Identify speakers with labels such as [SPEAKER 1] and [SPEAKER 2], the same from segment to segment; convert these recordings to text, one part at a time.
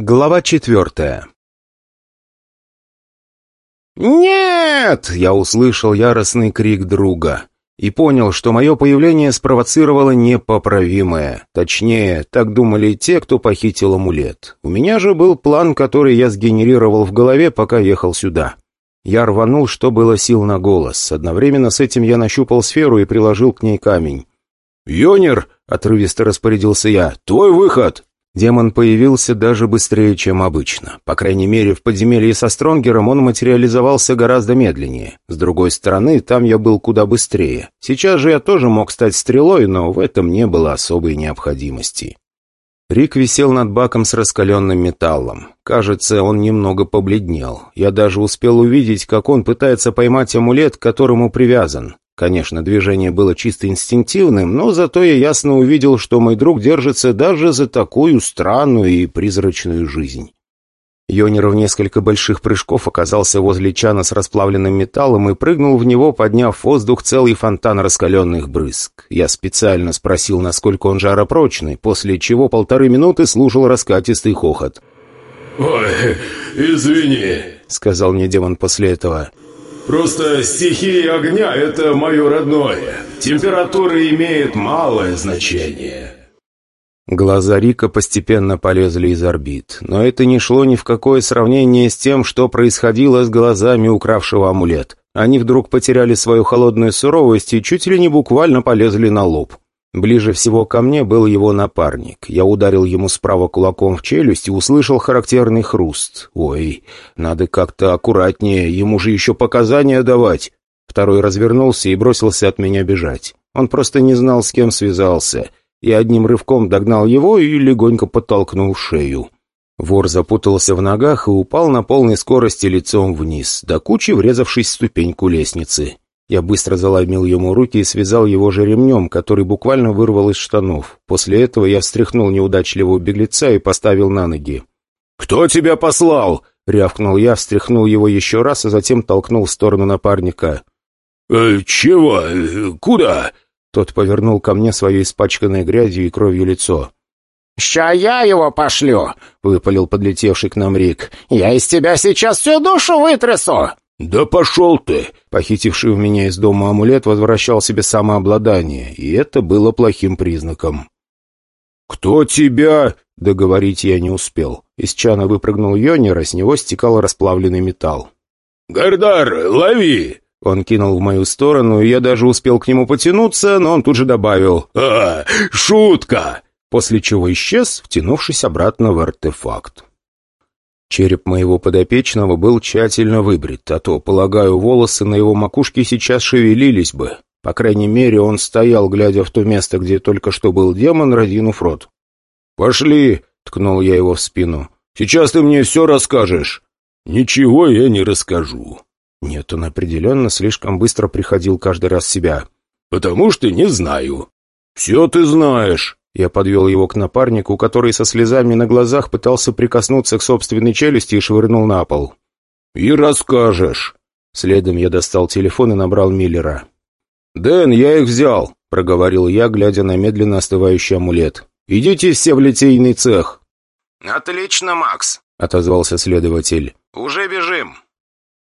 [SPEAKER 1] Глава четвертая «Нет!» — я услышал яростный крик друга и понял, что мое появление спровоцировало непоправимое. Точнее, так думали те, кто похитил амулет. У меня же был план, который я сгенерировал в голове, пока ехал сюда. Я рванул, что было сил на голос. Одновременно с этим я нащупал сферу и приложил к ней камень. «Йонер!» — отрывисто распорядился я. «Твой выход!» Демон появился даже быстрее, чем обычно. По крайней мере, в подземелье со Стронгером он материализовался гораздо медленнее. С другой стороны, там я был куда быстрее. Сейчас же я тоже мог стать стрелой, но в этом не было особой необходимости. Рик висел над баком с раскаленным металлом. Кажется, он немного побледнел. Я даже успел увидеть, как он пытается поймать амулет, к которому привязан. Конечно, движение было чисто инстинктивным, но зато я ясно увидел, что мой друг держится даже за такую странную и призрачную жизнь. Йонер в несколько больших прыжков оказался возле чана с расплавленным металлом и прыгнул в него, подняв в воздух целый фонтан раскаленных брызг. Я специально спросил, насколько он жаропрочный, после чего полторы минуты слушал раскатистый хохот.
[SPEAKER 2] «Ой, извини», — сказал мне демон после этого. Просто стихия огня — это мое родное. Температура имеет малое значение».
[SPEAKER 1] Глаза Рика постепенно полезли из орбит, но это не шло ни в какое сравнение с тем, что происходило с глазами укравшего амулет. Они вдруг потеряли свою холодную суровость и чуть ли не буквально полезли на лоб. Ближе всего ко мне был его напарник. Я ударил ему справа кулаком в челюсть и услышал характерный хруст. «Ой, надо как-то аккуратнее, ему же еще показания давать». Второй развернулся и бросился от меня бежать. Он просто не знал, с кем связался. Я одним рывком догнал его и легонько подтолкнул шею. Вор запутался в ногах и упал на полной скорости лицом вниз, до кучи врезавшись в ступеньку лестницы. Я быстро заломил ему руки и связал его же ремнем, который буквально вырвал из штанов. После этого я встряхнул неудачливого беглеца и поставил на ноги.
[SPEAKER 2] «Кто тебя послал?»
[SPEAKER 1] — рявкнул я, встряхнул его еще раз, а затем толкнул в сторону напарника.
[SPEAKER 2] «Э, «Чего? Куда?»
[SPEAKER 1] Тот повернул ко мне свое испачканное грязью и кровью лицо.
[SPEAKER 3] «Ща я его пошлю!» — выпалил подлетевший к нам Рик. «Я из тебя сейчас всю душу вытрясу!»
[SPEAKER 2] «Да пошел ты!»
[SPEAKER 1] Похитивший у меня из дома амулет возвращал себе самообладание, и это было плохим признаком.
[SPEAKER 2] «Кто тебя?»
[SPEAKER 1] — договорить я не успел. Из чана выпрыгнул Йонер, а с него стекал расплавленный металл.
[SPEAKER 2] «Гардар, лови!»
[SPEAKER 1] Он кинул в мою сторону, и я даже успел к нему потянуться, но он тут же добавил
[SPEAKER 2] «А, шутка!»
[SPEAKER 1] После чего исчез, втянувшись обратно в артефакт. Череп моего подопечного был тщательно выбрит, а то, полагаю, волосы на его макушке сейчас шевелились бы. По крайней мере, он стоял, глядя в то место, где только что был демон, разинув рот.
[SPEAKER 2] «Пошли!» — ткнул я его в спину. «Сейчас ты мне все расскажешь!» «Ничего я не расскажу!»
[SPEAKER 1] Нет, он определенно слишком быстро приходил каждый раз в себя.
[SPEAKER 2] «Потому что не знаю!» «Все ты знаешь!»
[SPEAKER 1] Я подвел его к напарнику, который со слезами на глазах пытался прикоснуться к собственной челюсти и швырнул на пол.
[SPEAKER 2] «И расскажешь!»
[SPEAKER 1] Следом я достал телефон и набрал Миллера.
[SPEAKER 2] «Дэн, я их взял», — проговорил я, глядя на медленно остывающий амулет. «Идите все в литейный цех».
[SPEAKER 3] «Отлично, Макс», —
[SPEAKER 1] отозвался следователь.
[SPEAKER 3] «Уже бежим».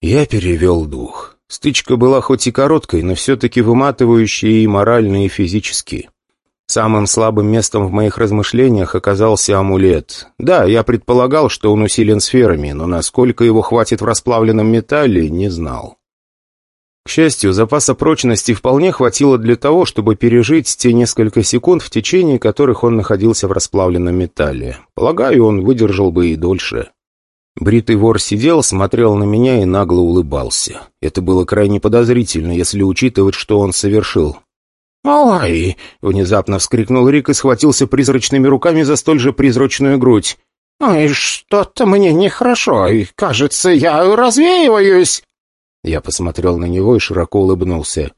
[SPEAKER 1] Я перевел дух. Стычка была хоть и короткой, но все-таки выматывающей и морально, и физически. Самым слабым местом в моих размышлениях оказался амулет. Да, я предполагал, что он усилен сферами, но насколько его хватит в расплавленном металле, не знал. К счастью, запаса прочности вполне хватило для того, чтобы пережить те несколько секунд, в течение которых он находился в расплавленном металле. Полагаю, он выдержал бы и дольше. Бритый вор сидел, смотрел на меня и нагло улыбался. Это было крайне подозрительно, если учитывать, что он совершил.
[SPEAKER 3] «Ой!» — внезапно вскрикнул Рик и схватился призрачными руками за столь же призрачную грудь. «Ой, что-то мне нехорошо, и, кажется, я развеиваюсь!»
[SPEAKER 1] Я посмотрел на него и широко улыбнулся.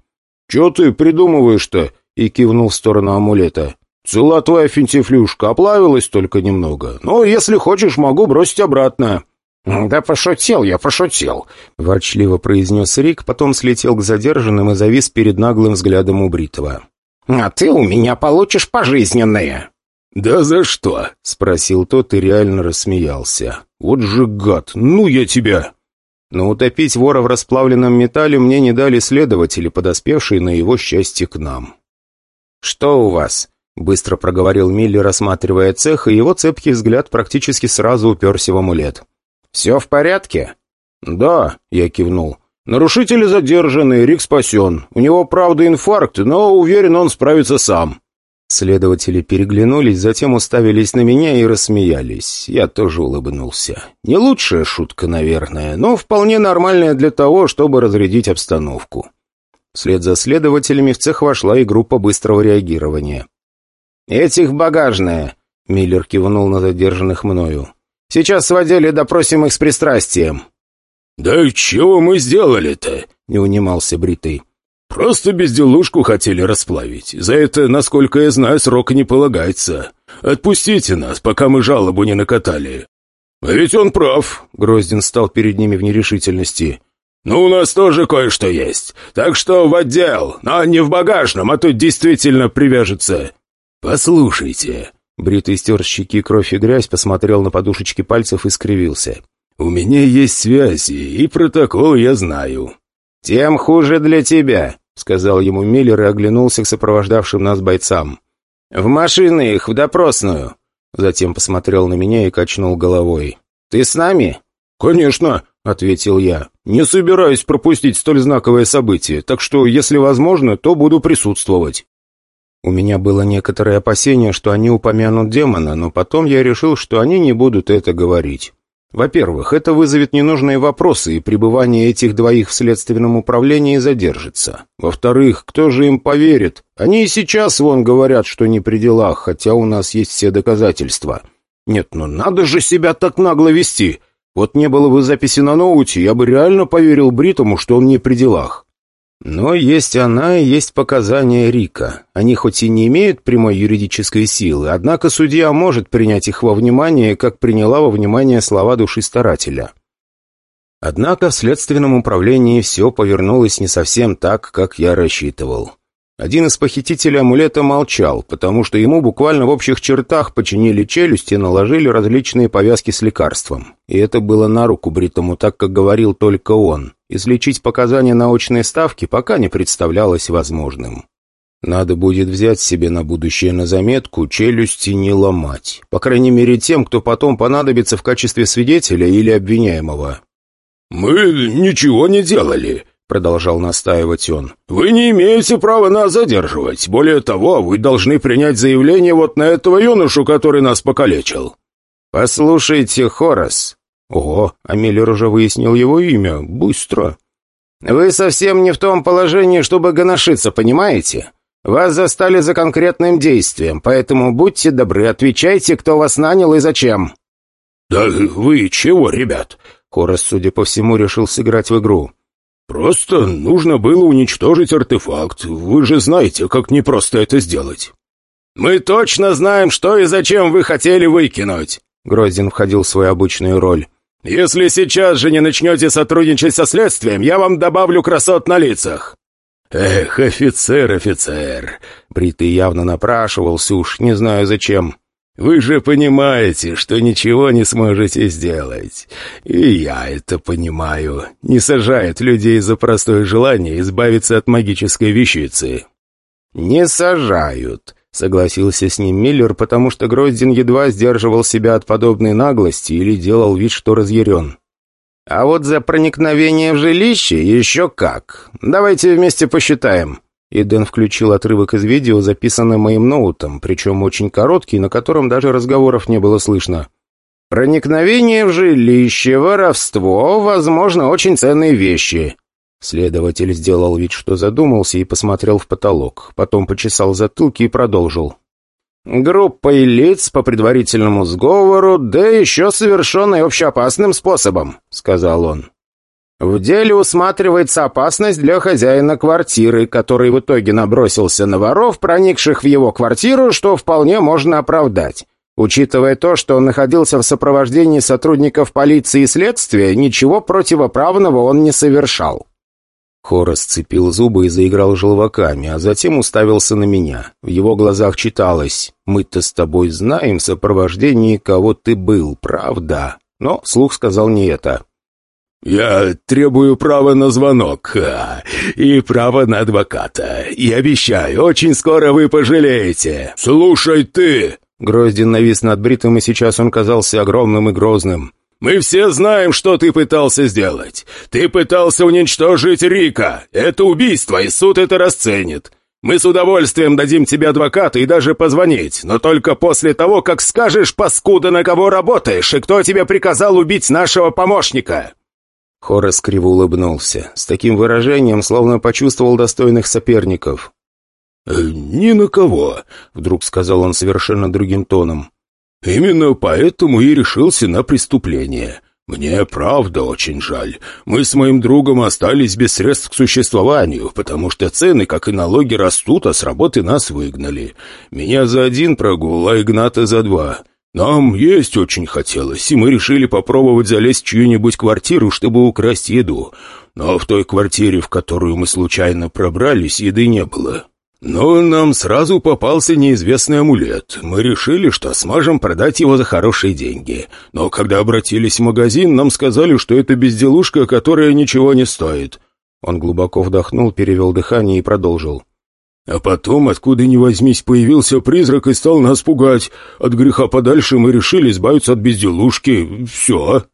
[SPEAKER 2] «Че ты придумываешь-то?» — и кивнул в сторону амулета. «Цела твоя финтифлюшка, оплавилась только немного. Но если хочешь, могу бросить обратно».
[SPEAKER 3] «Да пошутил я, пошутил», —
[SPEAKER 1] ворчливо произнес Рик, потом слетел к задержанным и завис перед наглым взглядом убритого.
[SPEAKER 3] «А ты у меня получишь пожизненное».
[SPEAKER 2] «Да за что?» — спросил тот и реально рассмеялся. «Вот же гад! Ну я тебя!» Но утопить вора в расплавленном металле мне не дали следователи, подоспевшие на его счастье к нам.
[SPEAKER 1] «Что у вас?» — быстро проговорил Милли, рассматривая цех, и его цепкий взгляд практически сразу уперся в амулет. «Все в порядке?»
[SPEAKER 2] «Да», — я кивнул. «Нарушители задержаны, Рик спасен. У него, правда, инфаркт, но уверен, он справится сам».
[SPEAKER 1] Следователи переглянулись, затем уставились на меня и рассмеялись. Я тоже улыбнулся. Не лучшая шутка, наверное, но вполне нормальная для того, чтобы разрядить обстановку. Вслед за следователями в цех вошла и группа быстрого реагирования. «Этих багажная!» — Миллер кивнул на задержанных мною. «Сейчас сводили допросим их с пристрастием».
[SPEAKER 2] «Да чего мы сделали-то?» — не унимался Бритый. «Просто безделушку хотели расплавить. За это, насколько я знаю, срок не полагается. Отпустите нас, пока мы жалобу не накатали». «А ведь он прав», — Гроздин стал перед ними в нерешительности. «Ну, у нас тоже кое-что есть. Так что в отдел, но не в багажном, а тут действительно привяжется». «Послушайте». Бритый стер щеки кровь и грязь, посмотрел на подушечки пальцев и скривился. «У меня есть связи, и протокол я знаю».
[SPEAKER 1] «Тем хуже для тебя», — сказал ему Миллер и оглянулся к сопровождавшим нас бойцам. «В машины их, в допросную!» Затем посмотрел на меня и качнул головой. «Ты с нами?»
[SPEAKER 2] «Конечно», — ответил я. «Не собираюсь пропустить столь знаковое событие, так что, если возможно, то буду присутствовать».
[SPEAKER 1] У меня было некоторое опасение, что они упомянут демона, но потом я решил, что они не будут это говорить. Во-первых, это вызовет ненужные вопросы, и пребывание этих двоих в следственном управлении задержится. Во-вторых, кто же им поверит? Они и сейчас вон говорят, что не при делах, хотя у нас есть все доказательства. Нет, ну надо же себя так нагло вести. Вот не было бы записи на ноуте, я бы реально поверил Бритому, что он не при делах. Но есть она и есть показания Рика. Они хоть и не имеют прямой юридической силы, однако судья может принять их во внимание, как приняла во внимание слова души старателя. Однако в следственном управлении все повернулось не совсем так, как я рассчитывал. Один из похитителей амулета молчал, потому что ему буквально в общих чертах починили челюсти и наложили различные повязки с лекарством. И это было на руку Бритому, так как говорил только он. Излечить показания научной ставки пока не представлялось возможным. Надо будет взять себе на будущее на заметку челюсти не ломать. По крайней мере тем, кто потом понадобится в качестве свидетеля или обвиняемого.
[SPEAKER 2] «Мы ничего не делали», — продолжал настаивать он. «Вы не имеете права нас задерживать. Более того, вы должны принять заявление вот на этого юношу, который нас покалечил».
[SPEAKER 1] «Послушайте, Хорас». «Ого, а Миллер уже выяснил его имя. Быстро». «Вы совсем не в том положении, чтобы гоношиться, понимаете? Вас застали за конкретным действием, поэтому будьте добры, отвечайте, кто вас нанял и зачем».
[SPEAKER 2] «Да вы чего, ребят?»
[SPEAKER 1] Хорас, судя по всему, решил сыграть в игру.
[SPEAKER 2] «Просто нужно было уничтожить артефакт. Вы же знаете, как непросто это сделать».
[SPEAKER 3] «Мы точно знаем, что и зачем вы хотели выкинуть!»
[SPEAKER 1] Грозин входил в свою обычную роль.
[SPEAKER 3] «Если сейчас же не начнете сотрудничать со следствием, я вам добавлю красот на лицах!»
[SPEAKER 2] «Эх, офицер, офицер!»
[SPEAKER 1] Бритый явно напрашивался уж, не знаю зачем.
[SPEAKER 2] Вы же понимаете, что ничего не сможете сделать. И я это понимаю. Не сажает людей за простое желание избавиться от магической вещицы».
[SPEAKER 1] «Не сажают», — согласился с ним Миллер, потому что Гроздин едва сдерживал себя от подобной наглости или делал вид, что разъярен. «А вот за проникновение в жилище еще как. Давайте вместе посчитаем». И Дэн включил отрывок из видео, записанное моим ноутом, причем очень короткий, на котором даже разговоров не было слышно. «Проникновение в жилище, воровство, возможно, очень ценные вещи». Следователь сделал вид, что задумался и посмотрел в потолок. Потом почесал затылки и продолжил. «Группой лиц по предварительному сговору, да еще совершенной общеопасным способом», — сказал он. В деле усматривается опасность для хозяина квартиры, который в итоге набросился на воров, проникших в его квартиру, что вполне можно оправдать. Учитывая то, что он находился в сопровождении сотрудников полиции и следствия, ничего противоправного он не совершал. Хорос сцепил зубы и заиграл желваками, а затем уставился на меня. В его глазах читалось «Мы-то с тобой знаем в сопровождении, кого ты был, правда?» Но слух сказал не это.
[SPEAKER 2] «Я требую права на звонок и право на адвоката. И обещаю, очень скоро вы пожалеете. Слушай ты!»
[SPEAKER 1] Гроздин навис над Бритом, и сейчас он казался огромным и грозным.
[SPEAKER 2] «Мы все знаем, что ты пытался сделать. Ты пытался уничтожить Рика. Это убийство, и суд это расценит. Мы с удовольствием дадим тебе адвоката и даже позвонить, но только после того, как скажешь, паскуда, на кого работаешь, и кто тебе приказал убить нашего помощника».
[SPEAKER 1] Хорас криво улыбнулся, с таким выражением, словно почувствовал достойных соперников.
[SPEAKER 2] «Э, «Ни на кого», — вдруг сказал он совершенно другим тоном. Именно поэтому и решился на преступление. Мне правда очень жаль. Мы с моим другом остались без средств к существованию, потому что цены, как и налоги, растут, а с работы нас выгнали. Меня за один прогул, а Игната за два. Нам есть очень хотелось, и мы решили попробовать залезть в чью-нибудь квартиру, чтобы украсть еду. Но в той квартире, в которую мы случайно пробрались, еды не было. Но нам сразу попался неизвестный амулет. Мы решили, что сможем продать его за хорошие деньги. Но когда обратились в магазин, нам сказали, что это безделушка, которая ничего не стоит.
[SPEAKER 1] Он глубоко вдохнул, перевел дыхание и продолжил.
[SPEAKER 2] А потом, откуда ни возьмись, появился призрак и стал нас пугать. От греха подальше мы решили избавиться от безделушки. Все.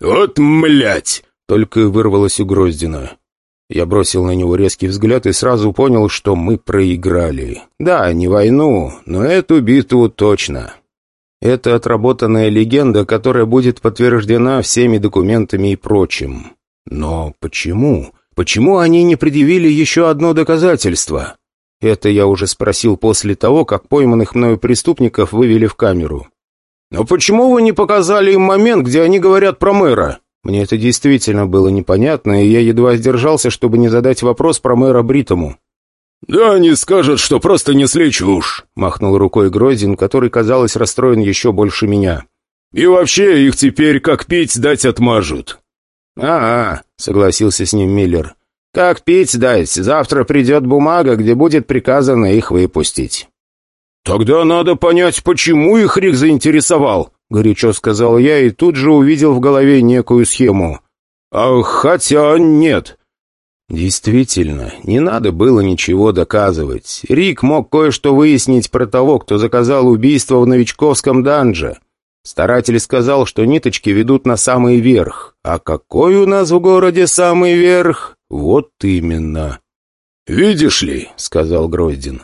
[SPEAKER 2] «Вот млять!»
[SPEAKER 1] — только вырвалось у Гроздина. Я бросил на него резкий взгляд и сразу понял, что мы проиграли. Да, не войну, но эту битву точно. Это отработанная легенда, которая будет подтверждена всеми документами и прочим. Но почему? Почему они не предъявили еще одно доказательство? Это я уже спросил после того, как пойманных мною преступников вывели в камеру. «Но почему вы не показали им момент, где они говорят про мэра?» Мне это действительно было непонятно, и я едва сдержался, чтобы не задать вопрос про мэра Бритому.
[SPEAKER 2] «Да они скажут, что просто несли чушь», — махнул рукой Грозин, который, казалось, расстроен еще больше меня. «И вообще их теперь как пить дать отмажут».
[SPEAKER 1] «А-а», — согласился с ним Миллер. «Как пить дать? Завтра придет бумага, где будет приказано их выпустить».
[SPEAKER 2] «Тогда надо понять, почему их Рик заинтересовал», — горячо сказал я и тут же увидел в голове некую схему. «А хотя нет».
[SPEAKER 1] Действительно, не надо было ничего доказывать. Рик мог кое-что выяснить про того, кто заказал убийство в новичковском данже. Старатель сказал, что ниточки ведут на самый верх. А какой у нас в городе самый верх? Вот именно.
[SPEAKER 2] «Видишь ли», — сказал Гроздин,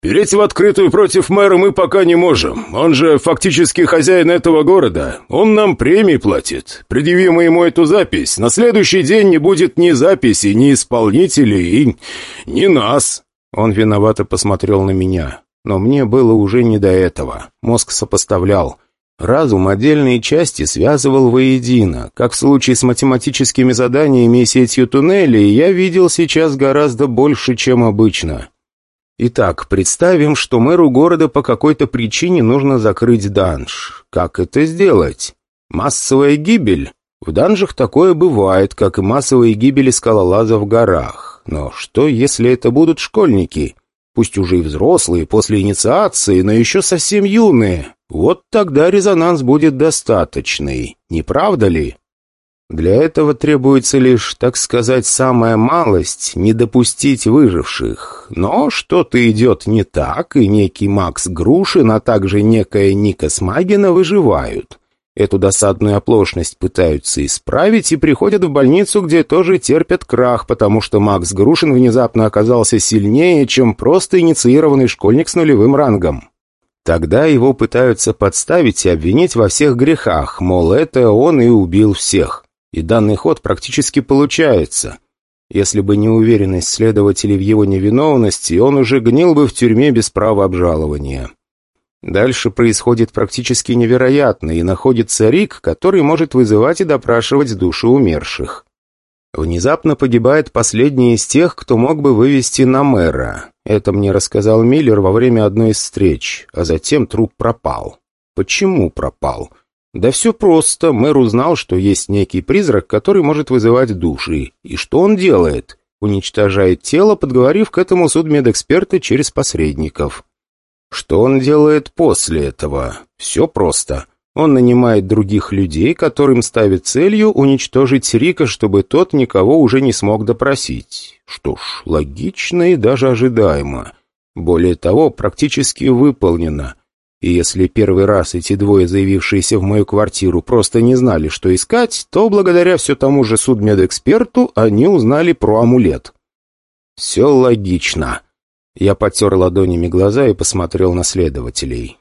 [SPEAKER 2] Перейти в открытую против мэра мы пока не можем. Он же фактически хозяин этого города. Он нам премии платит. Предъявим ему эту запись. На следующий день не будет ни записи, ни исполнителей и ни нас».
[SPEAKER 1] Он виновато посмотрел на меня. Но мне было уже не до этого. Мозг сопоставлял. Разум отдельные части связывал воедино. Как в случае с математическими заданиями и сетью туннелей, я видел сейчас гораздо больше, чем обычно. Итак, представим, что мэру города по какой-то причине нужно закрыть данж. Как это сделать? Массовая гибель? В данжах такое бывает, как и массовые гибели скалолаза в горах. Но что, если это будут школьники? Пусть уже и взрослые, после инициации, но еще совсем юные. Вот тогда резонанс будет достаточный. Не правда ли? Для этого требуется лишь, так сказать, самая малость, не допустить выживших. Но что-то идет не так, и некий Макс Грушин, а также некая Ника Смагина выживают. Эту досадную оплошность пытаются исправить и приходят в больницу, где тоже терпят крах, потому что Макс Грушин внезапно оказался сильнее, чем просто инициированный школьник с нулевым рангом. Тогда его пытаются подставить и обвинить во всех грехах, мол, это он и убил всех. И данный ход практически получается. Если бы не уверенность следователей в его невиновности, он уже гнил бы в тюрьме без права обжалования. Дальше происходит практически невероятно, и находится Рик, который может вызывать и допрашивать души умерших. Внезапно погибает последний из тех, кто мог бы вывести на мэра. Это мне рассказал Миллер во время одной из встреч, а затем труп пропал. Почему пропал? Да все просто. Мэр узнал, что есть некий призрак, который может вызывать души. И что он делает? уничтожает тело, подговорив к этому судмедэксперта через посредников. Что он делает после этого? Все просто. Он нанимает других людей, которым ставит целью уничтожить Рика, чтобы тот никого уже не смог допросить. Что ж, логично и даже ожидаемо. Более того, практически выполнено. И если первый раз эти двое, заявившиеся в мою квартиру, просто не знали, что искать, то благодаря все тому же судмедэксперту они узнали про амулет. Все логично. Я потер ладонями глаза и посмотрел на следователей.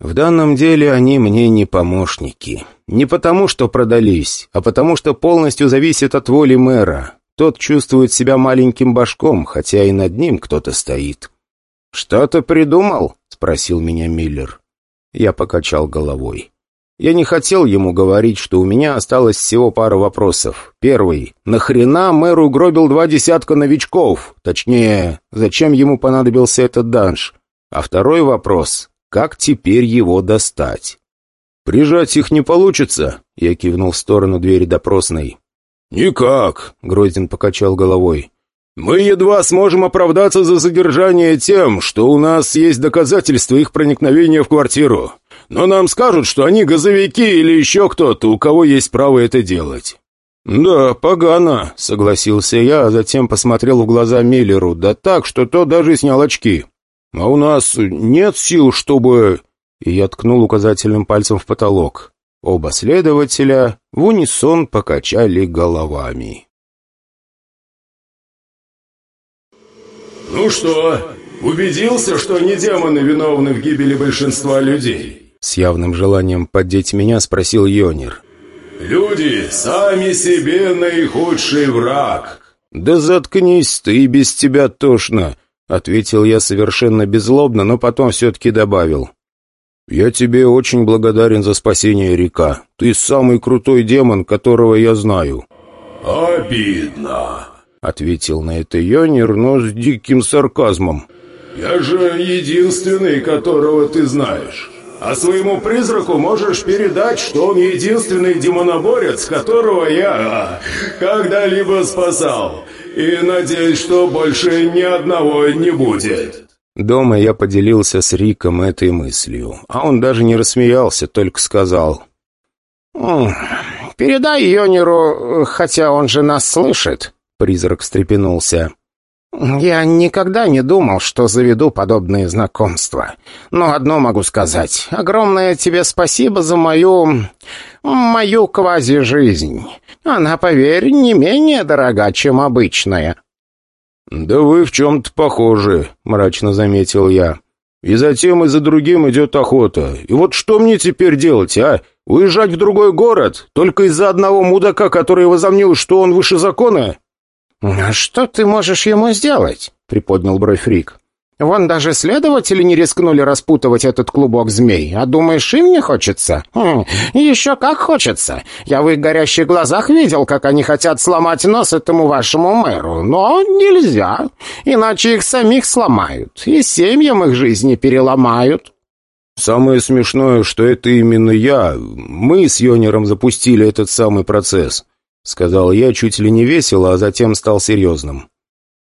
[SPEAKER 1] В данном деле они мне не помощники. Не потому, что продались, а потому, что полностью зависит от воли мэра. Тот чувствует себя маленьким башком, хотя и над ним кто-то стоит. «Что-то придумал?» — спросил меня Миллер. Я покачал головой. Я не хотел ему говорить, что у меня осталось всего пара вопросов. Первый. Нахрена мэр угробил два десятка новичков? Точнее, зачем ему понадобился этот данж? А второй вопрос. Как теперь его достать? «Прижать их не получится», — я кивнул в сторону двери допросной.
[SPEAKER 2] «Никак», —
[SPEAKER 1] Грозин покачал головой.
[SPEAKER 2] «Мы едва сможем оправдаться за задержание тем, что у нас есть доказательства их проникновения в квартиру. Но нам скажут, что они газовики или еще кто-то, у кого есть право это делать».
[SPEAKER 1] «Да, погано», — согласился я, а затем посмотрел в глаза Миллеру, да так, что тот даже снял очки. «А у нас нет сил, чтобы...» И я ткнул указательным пальцем в потолок. Оба следователя в унисон покачали головами.
[SPEAKER 2] «Ну что, убедился, что не демоны виновны в гибели большинства людей?»
[SPEAKER 1] С явным желанием поддеть меня спросил Йонер.
[SPEAKER 2] «Люди сами себе наихудший враг».
[SPEAKER 1] «Да заткнись ты, без тебя тошно», — ответил я совершенно беззлобно, но потом все-таки добавил. «Я тебе очень благодарен за спасение река. Ты самый крутой демон, которого я знаю».
[SPEAKER 2] «Обидно», —
[SPEAKER 1] ответил на это Йонер, но с диким сарказмом.
[SPEAKER 2] «Я же единственный, которого ты знаешь». А своему призраку можешь передать, что он единственный демоноборец, которого я когда-либо спасал. И надеюсь, что больше ни одного не будет».
[SPEAKER 1] Дома я поделился с Риком этой мыслью, а он даже не рассмеялся, только сказал.
[SPEAKER 3] «Передай Йонеру, хотя он же нас слышит», — призрак встрепенулся. «Я никогда не думал, что заведу подобные знакомства. Но одно могу сказать. Огромное тебе спасибо за мою... мою квази-жизнь. Она, поверь, не менее дорога, чем обычная».
[SPEAKER 1] «Да вы в чем-то похожи», — мрачно заметил я. «И затем и за другим идет охота. И вот что мне теперь делать, а? Уезжать в другой город? Только из-за одного мудака, который возомнил, что он выше закона?»
[SPEAKER 3] «А что ты можешь ему сделать?» — приподнял бровь Рик. «Вон даже следователи не рискнули распутывать этот клубок змей. А думаешь, им не хочется? Хм, еще как хочется. Я в их горящих глазах видел, как они хотят сломать нос этому вашему мэру. Но нельзя, иначе их самих сломают. И семьям их жизни переломают».
[SPEAKER 1] «Самое смешное, что это именно я. Мы с Йонером запустили этот самый процесс». — сказал я чуть ли не весело, а затем стал серьезным.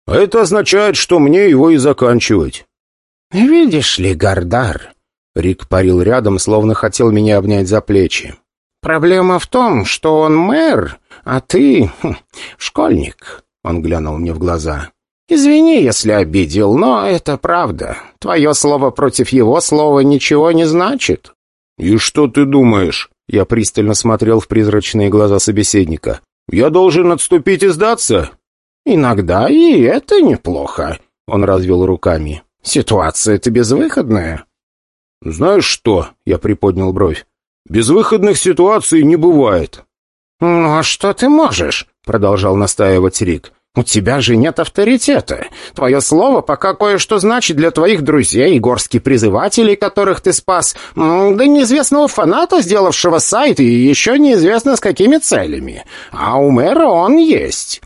[SPEAKER 1] «А это означает, что мне его и заканчивать».
[SPEAKER 3] «Видишь ли, Гардар...» Рик парил рядом, словно хотел меня обнять за плечи. «Проблема в том, что он мэр, а ты... Хм, школьник», — он глянул мне в глаза. «Извини, если обидел, но это правда. Твое слово против его слова ничего не значит».
[SPEAKER 1] «И что ты думаешь?» Я пристально смотрел в призрачные глаза собеседника. «Я должен отступить и сдаться?»
[SPEAKER 3] «Иногда и это неплохо», — он развел руками. «Ситуация-то безвыходная».
[SPEAKER 1] «Знаешь что?» — я приподнял бровь. «Безвыходных ситуаций не бывает».
[SPEAKER 3] «Ну а что ты можешь?» — продолжал настаивать Рик. «У тебя же нет авторитета. Твое слово пока кое-что значит для твоих друзей, горских призывателей, которых ты спас, да неизвестного фаната, сделавшего сайт, и еще неизвестно с какими целями. А у мэра он есть».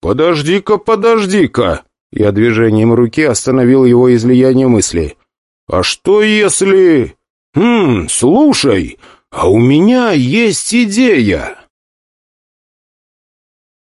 [SPEAKER 1] «Подожди-ка, подожди-ка!» Я движением руки остановил его излияние мысли. «А что если...» «Хм, слушай, а у меня есть идея!»